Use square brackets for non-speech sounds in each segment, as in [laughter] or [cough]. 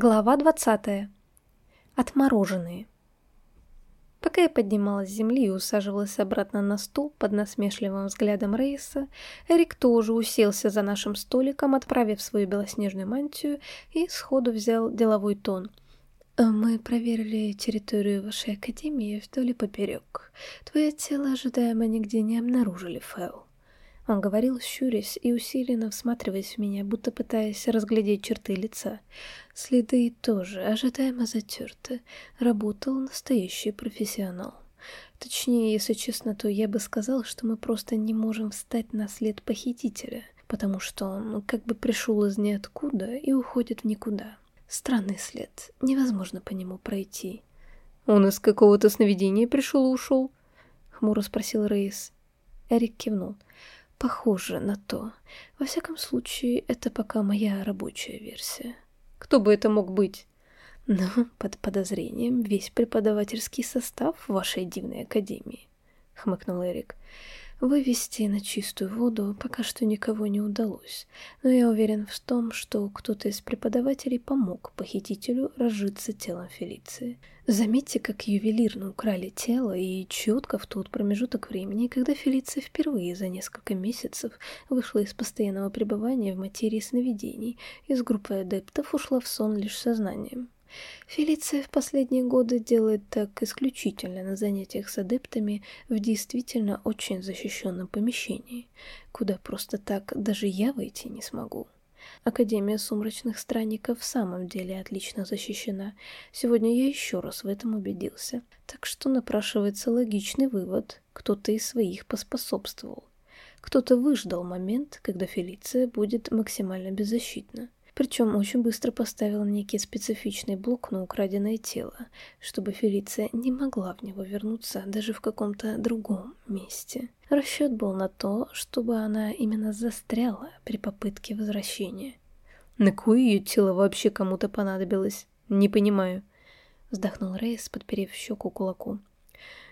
Глава 20. Отмороженные. Пока я поднималась с земли и усаживалась обратно на стул под насмешливым взглядом Рейса, Эрик тоже уселся за нашим столиком, отправив свою белоснежную мантию и сходу взял деловой тон. «Мы проверили территорию вашей академии вдоль и поперек. Твое тело ожидаемо нигде не обнаружили, Фэл. Он говорил, щурясь и усиленно всматриваясь в меня, будто пытаясь разглядеть черты лица. Следы тоже ожидаемо затерты. Работал настоящий профессионал. Точнее, если честно, то я бы сказал, что мы просто не можем встать на след похитителя, потому что он как бы пришел из ниоткуда и уходит в никуда. Странный след, невозможно по нему пройти. «Он из какого-то сновидения пришел и ушел?» — хмуро спросил Рейс. Эрик кивнул. Похоже на то. Во всяком случае, это пока моя рабочая версия. Кто бы это мог быть? Ну, под подозрением весь преподавательский состав вашей дивной академии, хмыкнул Эрик. Вывести на чистую воду пока что никого не удалось, но я уверен в том, что кто-то из преподавателей помог похитителю разжиться телом Фелиции. Заметьте, как ювелирно украли тело, и четко в тот промежуток времени, когда Фелиция впервые за несколько месяцев вышла из постоянного пребывания в материи сновидений, из группы адептов ушла в сон лишь сознанием. Фелиция в последние годы делает так исключительно на занятиях с адептами в действительно очень защищенном помещении, куда просто так даже я войти не смогу. Академия сумрачных странников в самом деле отлично защищена. Сегодня я еще раз в этом убедился. Так что напрашивается логичный вывод. Кто-то из своих поспособствовал. Кто-то выждал момент, когда Фелиция будет максимально беззащитна. Причем очень быстро поставил некий специфичный блок на украденное тело, чтобы Фелиция не могла в него вернуться даже в каком-то другом месте. Расчет был на то, чтобы она именно застряла при попытке возвращения. На кое ее тело вообще кому-то понадобилось? Не понимаю. Вздохнул Рейс, подперев щеку кулаку.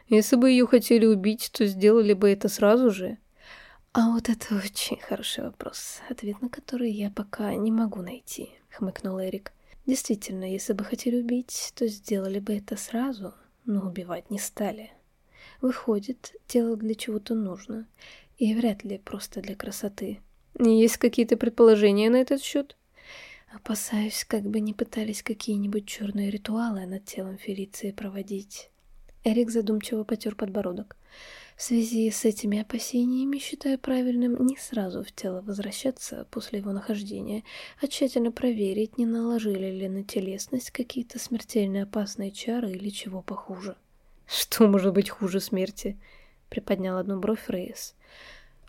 Если бы ее хотели убить, то сделали бы это сразу же. «А вот это очень хороший вопрос, ответ на который я пока не могу найти», — хмыкнул Эрик. «Действительно, если бы хотели убить, то сделали бы это сразу, но убивать не стали. Выходит, тело для чего-то нужно, и вряд ли просто для красоты. Есть какие-то предположения на этот счет?» Опасаюсь, как бы не пытались какие-нибудь черные ритуалы над телом Фелиции проводить. Эрик задумчиво потер подбородок. В связи с этими опасениями считаю правильным не сразу в тело возвращаться после его нахождения, а тщательно проверить, не наложили ли на телесность какие-то смертельно опасные чары или чего похуже. «Что может быть хуже смерти?» — приподнял одну бровь Рейс.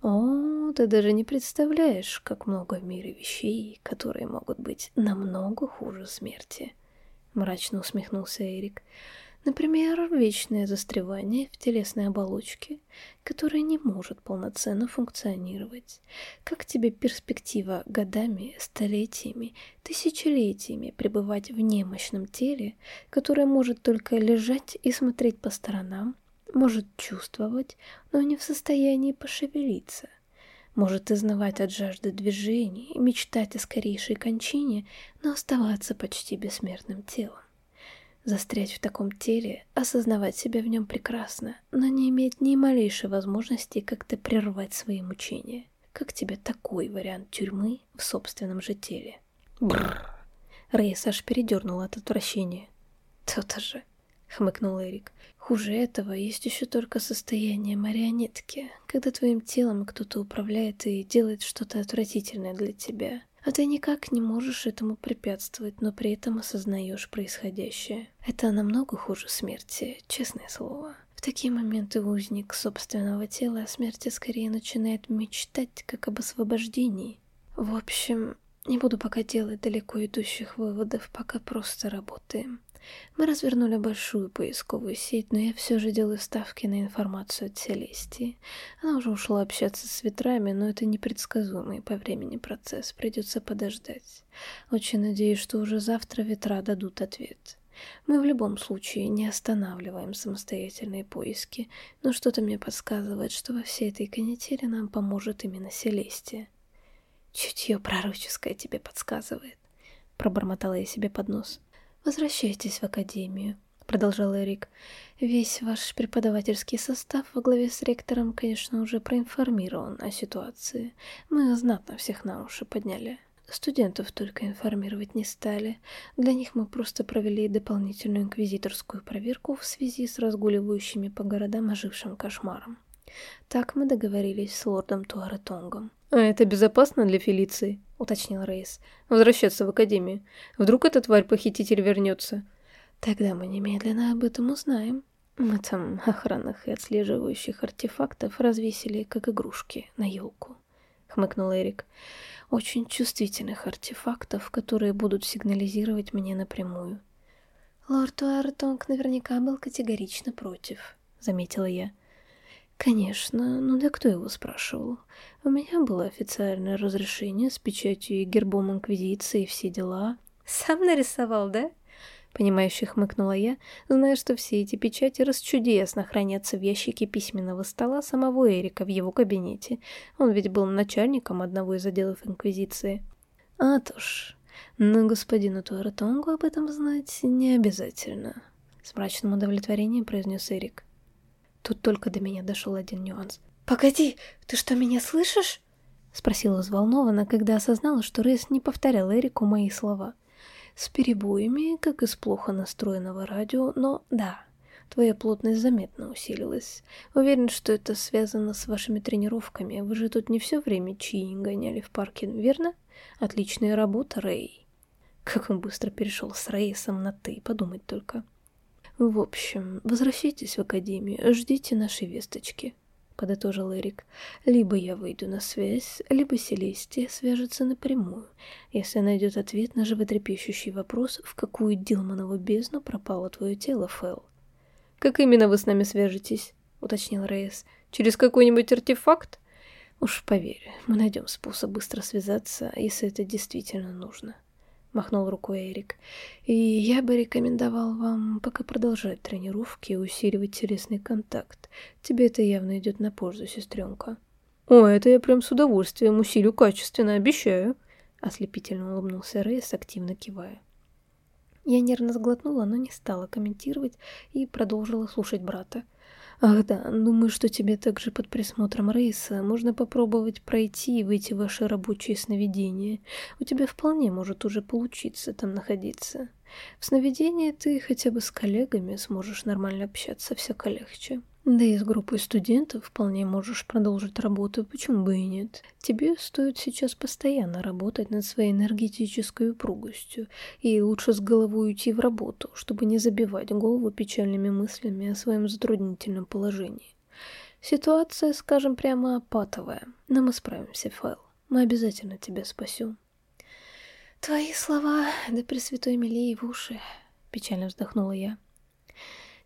«О, ты даже не представляешь, как много в мире вещей, которые могут быть намного хуже смерти», — мрачно усмехнулся Эрик. Например, вечное застревание в телесной оболочке, которая не может полноценно функционировать. Как тебе перспектива годами, столетиями, тысячелетиями пребывать в немощном теле, которое может только лежать и смотреть по сторонам, может чувствовать, но не в состоянии пошевелиться, может изнывать от жажды движений, мечтать о скорейшей кончине, но оставаться почти бессмертным телом. Застрять в таком теле, осознавать себя в нем прекрасно, но не иметь ни малейшей возможности как-то прервать свои мучения. Как тебе такой вариант тюрьмы в собственном же теле? Бррр. Рейс аж передернул от отвращения. То-то же, хмыкнул Эрик. Хуже этого есть еще только состояние марионетки, когда твоим телом кто-то управляет и делает что-то отвратительное для тебя а ты никак не можешь этому препятствовать, но при этом осознаешь происходящее. Это намного хуже смерти, честное слово. В такие моменты узник собственного тела о смерти скорее начинает мечтать, как об освобождении. В общем, не буду пока делать далеко идущих выводов, пока просто работаем. Мы развернули большую поисковую сеть, но я все же делаю ставки на информацию от Селестии. Она уже ушла общаться с ветрами, но это непредсказуемый по времени процесс, придется подождать. Очень надеюсь, что уже завтра ветра дадут ответ. Мы в любом случае не останавливаем самостоятельные поиски, но что-то мне подсказывает, что во всей этой канители нам поможет именно Селестия. Чутье пророческое тебе подсказывает. пробормотала я себе под нос. «Возвращайтесь в академию», — продолжал Эрик. «Весь ваш преподавательский состав во главе с ректором, конечно, уже проинформирован о ситуации. Мы знатно всех на уши подняли. Студентов только информировать не стали. Для них мы просто провели дополнительную инквизиторскую проверку в связи с разгуливающими по городам ожившим кошмаром. Так мы договорились с лордом Туаретонгом. «А это безопасно для Фелиции?» — уточнил Рейс. «Возвращаться в Академию. Вдруг эта тварь-похититель вернется?» «Тогда мы немедленно об этом узнаем. Мы там охранных и отслеживающих артефактов развесили, как игрушки, на елку», — хмыкнул Эрик очень чувствительных артефактов, которые будут сигнализировать мне напрямую. Лорд Уартонг наверняка был категорично против, заметила я. Конечно, ну да кто его спрашивал? У меня было официальное разрешение с печатью и гербом Инквизиции и все дела. Сам нарисовал, да? Понимающе хмыкнула я, зная, что все эти печати расчудесно хранятся в ящике письменного стола самого Эрика в его кабинете. Он ведь был начальником одного из отделов Инквизиции. А то ж, но господину Туаратонгу об этом знать не обязательно. С мрачным удовлетворением произнес Эрик. Тут только до меня дошел один нюанс. «Погоди, ты что, меня слышишь?» Спросила взволнованно, когда осознала, что Рейс не повторял Эрику мои слова. С перебоями, как из плохо настроенного радио, но да, твоя плотность заметно усилилась. Уверен, что это связано с вашими тренировками. Вы же тут не все время чьи гоняли в парке, верно? Отличная работа, Рэй. Как он быстро перешел с Рейсом на «ты», подумать только. В общем, возвращайтесь в академию, ждите нашей весточки подытожил Эрик. «Либо я выйду на связь, либо Селестия свяжется напрямую, если найдет ответ на животрепещущий вопрос, в какую Дилманову бездну пропало твое тело, Фэл». «Как именно вы с нами свяжетесь?» — уточнил Рейс. «Через какой-нибудь артефакт?» «Уж поверь, мы найдем способ быстро связаться, если это действительно нужно» махнул рукой Эрик. И я бы рекомендовал вам пока продолжать тренировки и усиливать телесный контакт. Тебе это явно идет на пользу, сестренка. О, это я прям с удовольствием усилю качественно, обещаю. Ослепительно улыбнулся Рейс, активно кивая. Я нервно сглотнула, но не стала комментировать и продолжила слушать брата. Ах да, думаю, что тебе также под присмотром Рейса можно попробовать пройти и выйти в ваши рабочие сновидения. У тебя вполне может уже получиться там находиться. В сновидении ты хотя бы с коллегами сможешь нормально общаться всяко легче. Да и с группой студентов вполне можешь продолжить работу, почему бы и нет. Тебе стоит сейчас постоянно работать над своей энергетической упругостью, и лучше с головой уйти в работу, чтобы не забивать голову печальными мыслями о своем затруднительном положении. Ситуация, скажем прямо, патовая, но мы справимся, Файл. Мы обязательно тебя спасем. Твои слова, да пресвятой Мелии в уши, печально вздохнула я.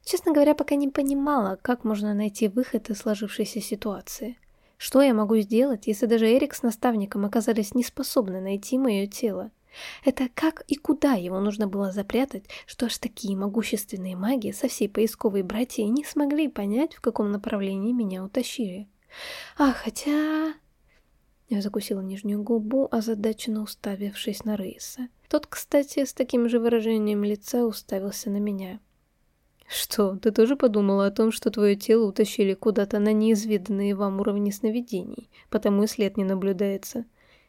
Честно говоря, пока не понимала, как можно найти выход из сложившейся ситуации. Что я могу сделать, если даже Эрик с наставником оказались не способны найти мое тело? Это как и куда его нужно было запрятать, что аж такие могущественные маги со всей поисковой братьей не смогли понять, в каком направлении меня утащили. А хотя... Я закусила нижнюю губу, озадаченно уставившись на Рейса. Тот, кстати, с таким же выражением лица уставился на меня. Что, ты тоже подумала о том, что твое тело утащили куда-то на неизведанные вам уровни сновидений, потому и след не наблюдается?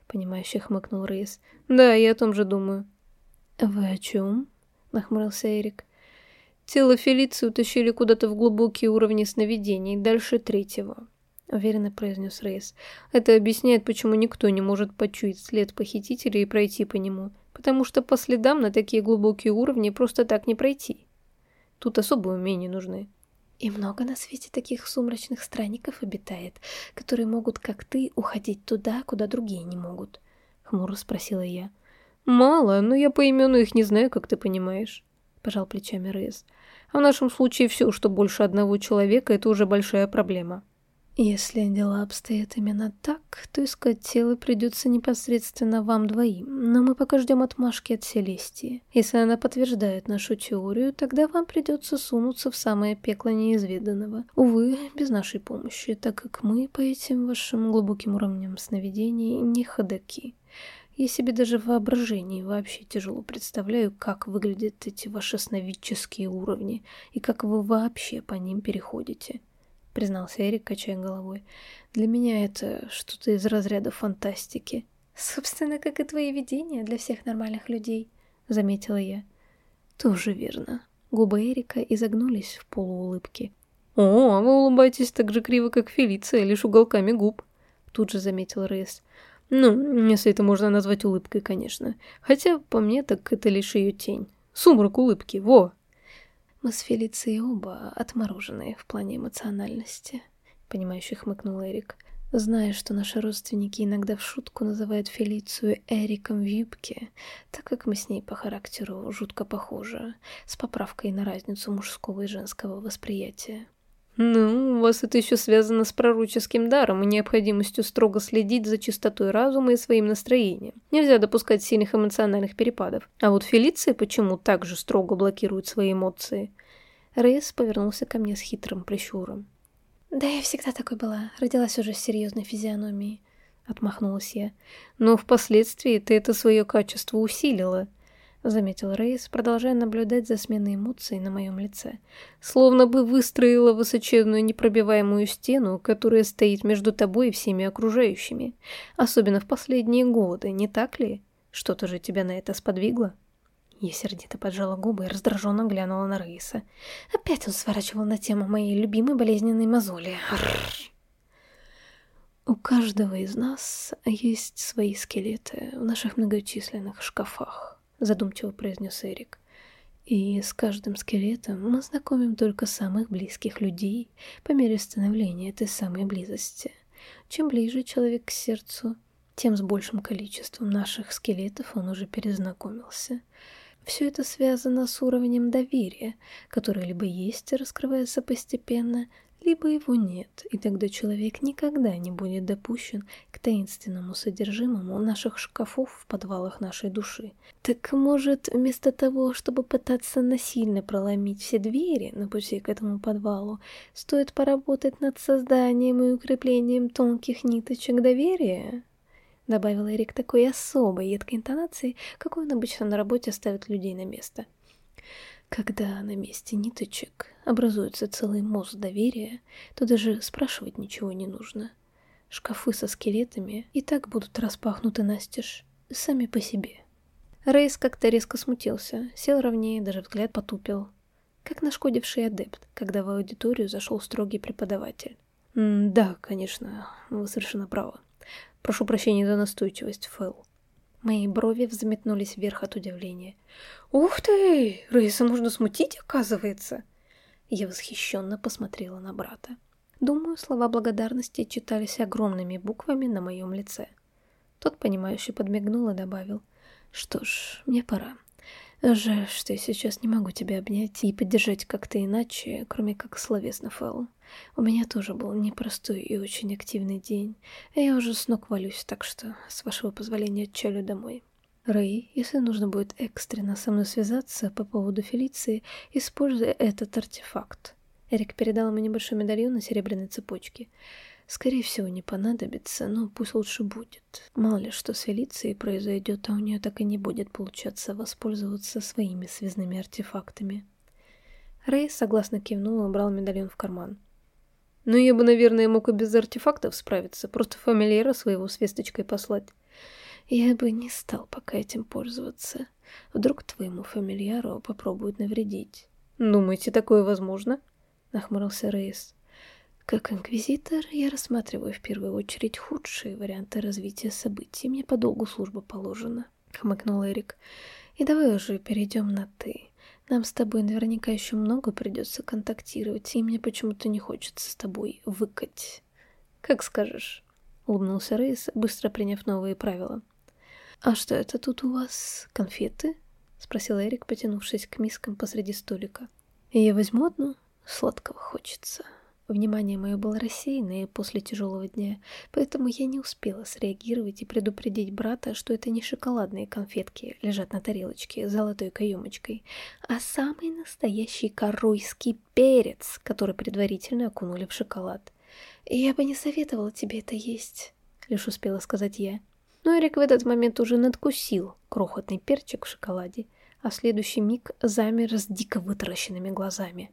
Понимающе хмыкнул Рейс. Да, я о том же думаю. Вы о чем? Нахмурился Эрик. Тело Фелиции утащили куда-то в глубокие уровни сновидений, дальше третьего. Уверенно произнес Рейс. Это объясняет, почему никто не может почуять след похитителя и пройти по нему. Потому что по следам на такие глубокие уровни просто так не пройти. Тут особые умения нужны. И много на свете таких сумрачных странников обитает, которые могут, как ты, уходить туда, куда другие не могут. Хмуро спросила я. Мало, но я по имену их не знаю, как ты понимаешь. Пожал плечами Рейс. А в нашем случае все, что больше одного человека, это уже большая проблема. Если дела обстоят именно так, то искать тело придется непосредственно вам двоим, но мы пока ждем отмашки от Селестии. Если она подтверждает нашу теорию, тогда вам придется сунуться в самое пекло неизведанного. Увы, без нашей помощи, так как мы по этим вашим глубоким уровням сновидений не ходаки. Я себе даже в воображении вообще тяжело представляю, как выглядят эти ваши сновидческие уровни и как вы вообще по ним переходите», — признался Эрик, качая головой. «Для меня это что-то из разряда фантастики». «Собственно, как и твои видения для всех нормальных людей», — заметила я. «Тоже верно». Губы Эрика изогнулись в полуулыбке. «О, а вы улыбаетесь так же криво, как Фелиция, лишь уголками губ», — тут же заметил Рейс. «Ну, если это можно назвать улыбкой, конечно. Хотя, по мне, так это лишь ее тень. Сумрак улыбки, во!» «Мы с Фелицией оба отмороженные в плане эмоциональности», — понимающе хмыкнул Эрик. Зная, что наши родственники иногда в шутку называют Фелицию Эриком в юбке, так как мы с ней по характеру жутко похожи, с поправкой на разницу мужского и женского восприятия. Ну, у вас это еще связано с пророческим даром и необходимостью строго следить за чистотой разума и своим настроением. Нельзя допускать сильных эмоциональных перепадов. А вот Фелиция почему так же строго блокирует свои эмоции? Рейс повернулся ко мне с хитрым прищуром. «Да я всегда такой была. Родилась уже с серьезной физиономией», — отмахнулась я. «Но впоследствии ты это свое качество усилила». — заметил Рейс, продолжая наблюдать за сменой эмоций на моем лице. «Словно бы выстроила высоченную непробиваемую стену, которая стоит между тобой и всеми окружающими. Особенно в последние годы, не так ли? Что-то же тебя на это сподвигло?» Я сердито поджала губы и раздраженно глянула на Рейса. Опять он сворачивал на тему моей любимой болезненной мозоли. У каждого из нас есть свои скелеты в наших многочисленных шкафах задумчиво произнес Эрик. И с каждым скелетом мы знакомим только самых близких людей по мере становления этой самой близости. Чем ближе человек к сердцу, тем с большим количеством наших скелетов он уже перезнакомился. Все это связано с уровнем доверия, который либо есть и раскрывается постепенно, либо его нет, и тогда человек никогда не будет допущен к таинственному содержимому наших шкафов в подвалах нашей души. Так может, вместо того, чтобы пытаться насильно проломить все двери на пути к этому подвалу, стоит поработать над созданием и укреплением тонких ниточек доверия? Добавил Эрик такой особой едкой интонацией, какой он обычно на работе ставит людей на место. Когда на месте ниточек образуется целый мост доверия, то даже спрашивать ничего не нужно. Шкафы со скелетами и так будут распахнуты настежь, сами по себе. Рейс как-то резко смутился, сел ровнее, даже взгляд потупил. Как нашкодивший адепт, когда в аудиторию зашел строгий преподаватель. «Да, конечно, вы совершенно правы. Прошу прощения за настойчивость, Фэл. Мои брови взметнулись вверх от удивления. «Ух ты! Рейса можно смутить, оказывается!» Я восхищенно посмотрела на брата. Думаю, слова благодарности читались огромными буквами на моем лице. Тот, понимающий, подмигнул и добавил. «Что ж, мне пора. Жаль, что я сейчас не могу тебя обнять и поддержать как-то иначе, кроме как словесно, Фэл. У меня тоже был непростой и очень активный день. Я уже с ног валюсь, так что, с вашего позволения, чалю домой. Рэй, если нужно будет экстренно со мной связаться по поводу Фелиции, используй этот артефакт. Эрик передал ему небольшой медальон на серебряной цепочке. Скорее всего, не понадобится, но пусть лучше будет. Мало ли что с Фелицией произойдет, а у нее так и не будет получаться воспользоваться своими связными артефактами. Рэй согласно кивнул и убрал медальон в карман. Ну, я бы, наверное, мог и без артефактов справиться, просто фамильяра своего с весточкой послать. Я бы не стал пока этим пользоваться. Вдруг твоему фамильяру попробуют навредить. Думаете, такое возможно? Нахмурился Рейс. Как инквизитор, я рассматриваю в первую очередь худшие варианты развития событий. Мне по долгу служба положена, хмыкнул Эрик. И давай уже перейдем на «ты». Нам с тобой наверняка еще много придется контактировать, и мне почему-то не хочется с тобой выкать. Как скажешь, улыбнулся Рейс, быстро приняв новые правила. А что это тут у вас? Конфеты? спросил Эрик, потянувшись к мискам посреди столика. Я возьму одну, сладкого хочется. Внимание мое было рассеянное после тяжелого дня, поэтому я не успела среагировать и предупредить брата, что это не шоколадные конфетки лежат на тарелочке с золотой каемочкой, а самый настоящий коройский перец, который предварительно окунули в шоколад. «Я бы не советовала тебе это есть», — лишь успела сказать я. Но Эрик в этот момент уже надкусил крохотный перчик в шоколаде, а в следующий миг замер с дико вытаращенными глазами.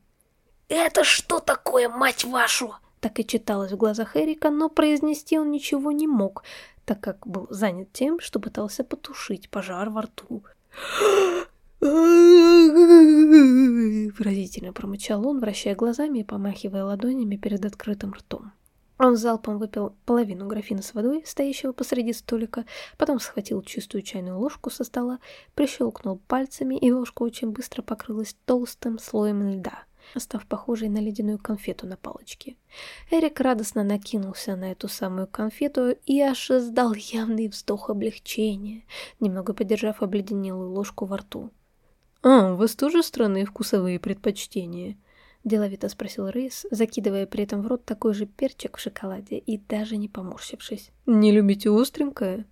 «Это что такое, мать вашу?» Так и читалось в глазах Эрика, но произнести он ничего не мог, так как был занят тем, что пытался потушить пожар во рту. [gasps] Выразительно промычал он, вращая глазами и помахивая ладонями перед открытым ртом. Он залпом выпил половину графина с водой, стоящего посреди столика, потом схватил чистую чайную ложку со стола, прищелкнул пальцами, и ложка очень быстро покрылась толстым слоем льда, став похожей на ледяную конфету на палочке. Эрик радостно накинулся на эту самую конфету и аж издал явный вздох облегчения, немного подержав обледенелую ложку во рту. «А, у вас тоже странные вкусовые предпочтения?» — деловито спросил Рейс, закидывая при этом в рот такой же перчик в шоколаде и даже не поморщившись. «Не любите остренькое?»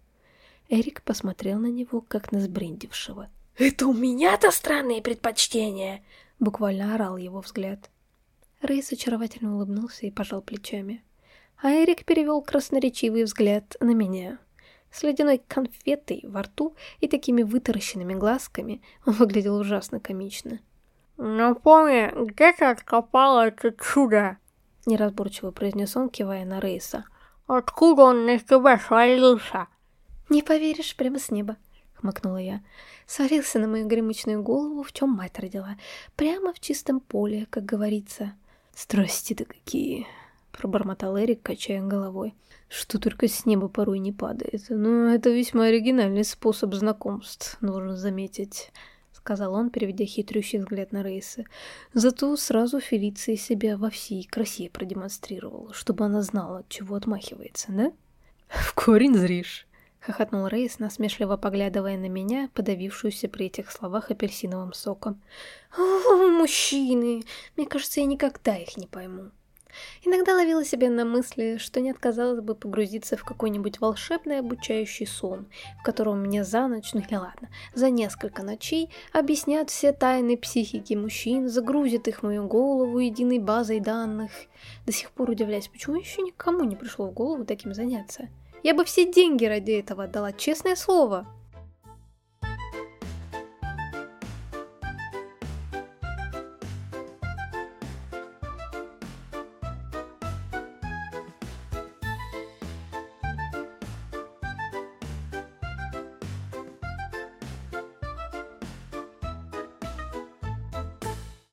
Эрик посмотрел на него, как на сбрендившего. «Это у меня-то странные предпочтения!» — буквально орал его взгляд. Рейс очаровательно улыбнулся и пожал плечами. А Эрик перевел красноречивый взгляд на меня. С ледяной конфетой во рту и такими вытаращенными глазками он выглядел ужасно комично. «Напомни, где ты откопала это чудо?» Неразборчиво произнес он, кивая на Рейса. «Откуда он на тебя свалился?» «Не поверишь, прямо с неба», — хмыкнула я. Свалился на мою гремучную голову, в чем мать родила. Прямо в чистом поле, как говорится. «Страсти-то какие!» — пробормотал Эрик, качая головой. «Что только с неба порой не падает. Но это весьма оригинальный способ знакомств, нужно заметить» сказал он, переведя хитрющий взгляд на Рейса. Зато сразу Фелиция себя во всей красе продемонстрировала, чтобы она знала, от чего отмахивается, да? В корень зришь, хохотнул Рейс, насмешливо поглядывая на меня, подавившуюся при этих словах апельсиновым соком. О, мужчины! Мне кажется, я никогда их не пойму. Иногда ловила себя на мысли, что не отказалась бы погрузиться в какой-нибудь волшебный обучающий сон, в котором мне за ночь, ну или ладно, за несколько ночей объяснят все тайны психики мужчин, загрузят их в мою голову единой базой данных. До сих пор удивляюсь, почему еще никому не пришло в голову таким заняться. Я бы все деньги ради этого отдала, честное слово.